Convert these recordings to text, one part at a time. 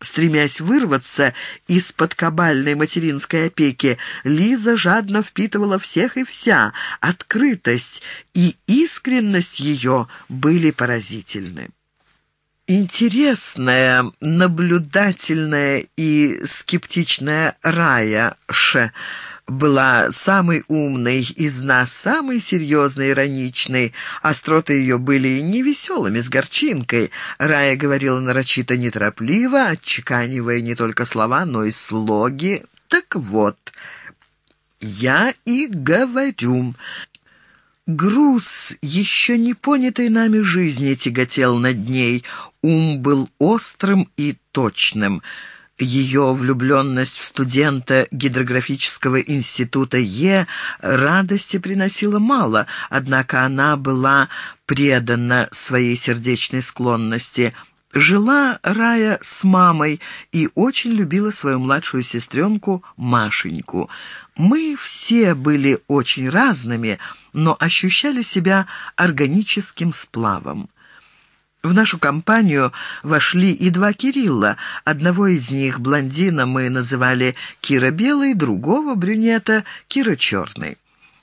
Стремясь вырваться из-под кабальной материнской опеки, Лиза жадно впитывала всех и вся. Открытость и искренность ее были поразительны. Интересная, наблюдательная и скептичная Рая Ш была самой умной из нас, самой серьезной, ироничной. Остроты ее были невеселыми, с горчинкой. Рая говорила нарочито неторопливо, отчеканивая не только слова, но и слоги. Так вот, я и говорю... Груз еще не понятой нами жизни тяготел над ней. Ум был острым и точным. Ее влюбленность в студента гидрографического института Е радости приносила мало, однако она была предана своей сердечной склонности – Жила Рая с мамой и очень любила свою младшую сестренку Машеньку. Мы все были очень разными, но ощущали себя органическим сплавом. В нашу компанию вошли и два Кирилла. Одного из них, блондина, мы называли Кира Белый, другого, брюнета, Кира Черный.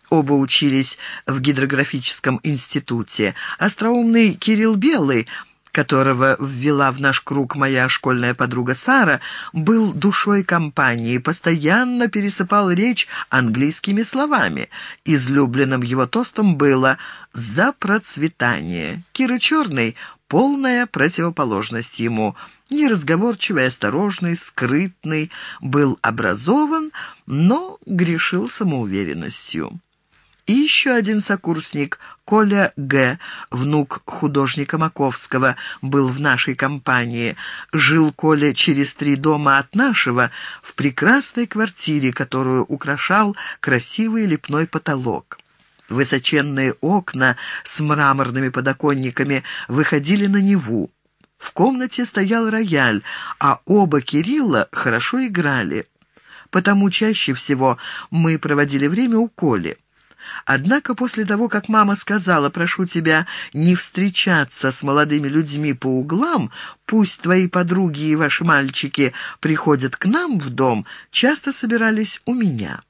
Оба учились в гидрографическом институте. Остроумный Кирилл Белый – которого ввела в наш круг моя школьная подруга Сара, был душой компании, постоянно пересыпал речь английскими словами. Излюбленным его тостом было «за процветание». Кира Черный — полная противоположность ему — неразговорчивый, осторожный, скрытный, был образован, но грешил самоуверенностью. И еще один сокурсник, Коля Г., внук художника Маковского, был в нашей компании. Жил Коля через три дома от нашего, в прекрасной квартире, которую украшал красивый лепной потолок. Высоченные окна с мраморными подоконниками выходили на Неву. В комнате стоял рояль, а оба Кирилла хорошо играли. Потому чаще всего мы проводили время у Коли. Однако после того, как мама сказала, прошу тебя не встречаться с молодыми людьми по углам, пусть твои подруги и ваши мальчики приходят к нам в дом, часто собирались у меня».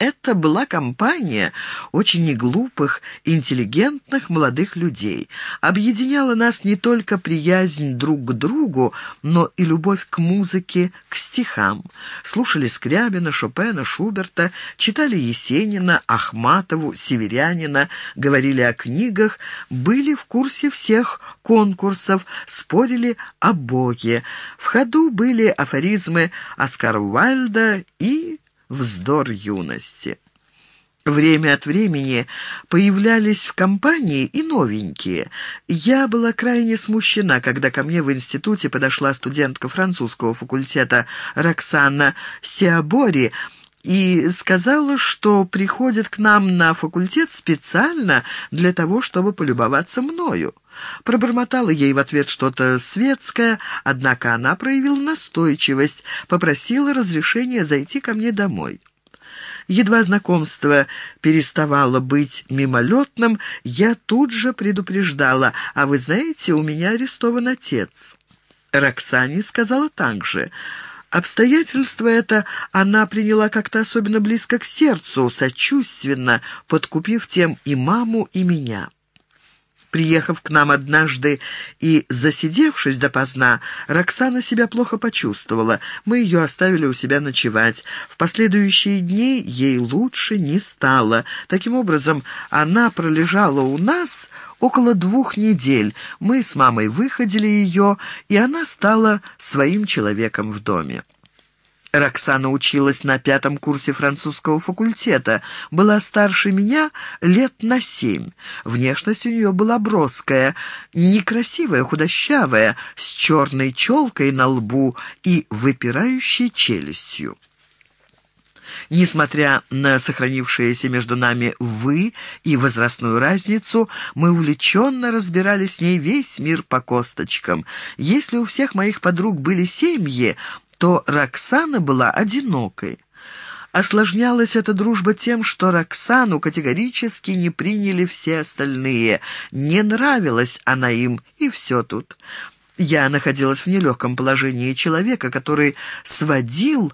Это была компания очень неглупых, интеллигентных молодых людей. Объединяла нас не только приязнь друг к другу, но и любовь к музыке, к стихам. Слушали Скрябина, Шопена, Шуберта, читали Есенина, Ахматову, Северянина, говорили о книгах, были в курсе всех конкурсов, спорили о Боге. В ходу были афоризмы Оскара Уайльда и вздор юности. Время от времени появлялись в компании и новенькие. Я была крайне смущена, когда ко мне в институте подошла студентка французского факультета Роксана Сиабори и сказала, что приходит к нам на факультет специально для того, чтобы полюбоваться мною. Пробормотала ей в ответ что-то светское, однако она проявила настойчивость, попросила разрешения зайти ко мне домой. Едва знакомство переставало быть мимолетным, я тут же предупреждала, «А вы знаете, у меня арестован отец». Роксане сказала так же. Обстоятельство это она приняла как-то особенно близко к сердцу, сочувственно, подкупив тем и маму, и меня. Приехав к нам однажды и засидевшись допоздна, Роксана себя плохо почувствовала. Мы ее оставили у себя ночевать. В последующие дни ей лучше не стало. Таким образом, она пролежала у нас около двух недель. Мы с мамой выходили ее, и она стала своим человеком в доме. Роксана училась на пятом курсе французского факультета, была старше меня лет на семь. Внешность у нее была броская, некрасивая, худощавая, с черной челкой на лбу и выпирающей челюстью. Несмотря на сохранившиеся между нами «вы» и возрастную разницу, мы увлеченно разбирали с ней весь мир по косточкам. Если у всех моих подруг были семьи, то Роксана была одинокой. Осложнялась эта дружба тем, что Роксану категорически не приняли все остальные. Не нравилась она им, и все тут. Я находилась в нелегком положении человека, который сводил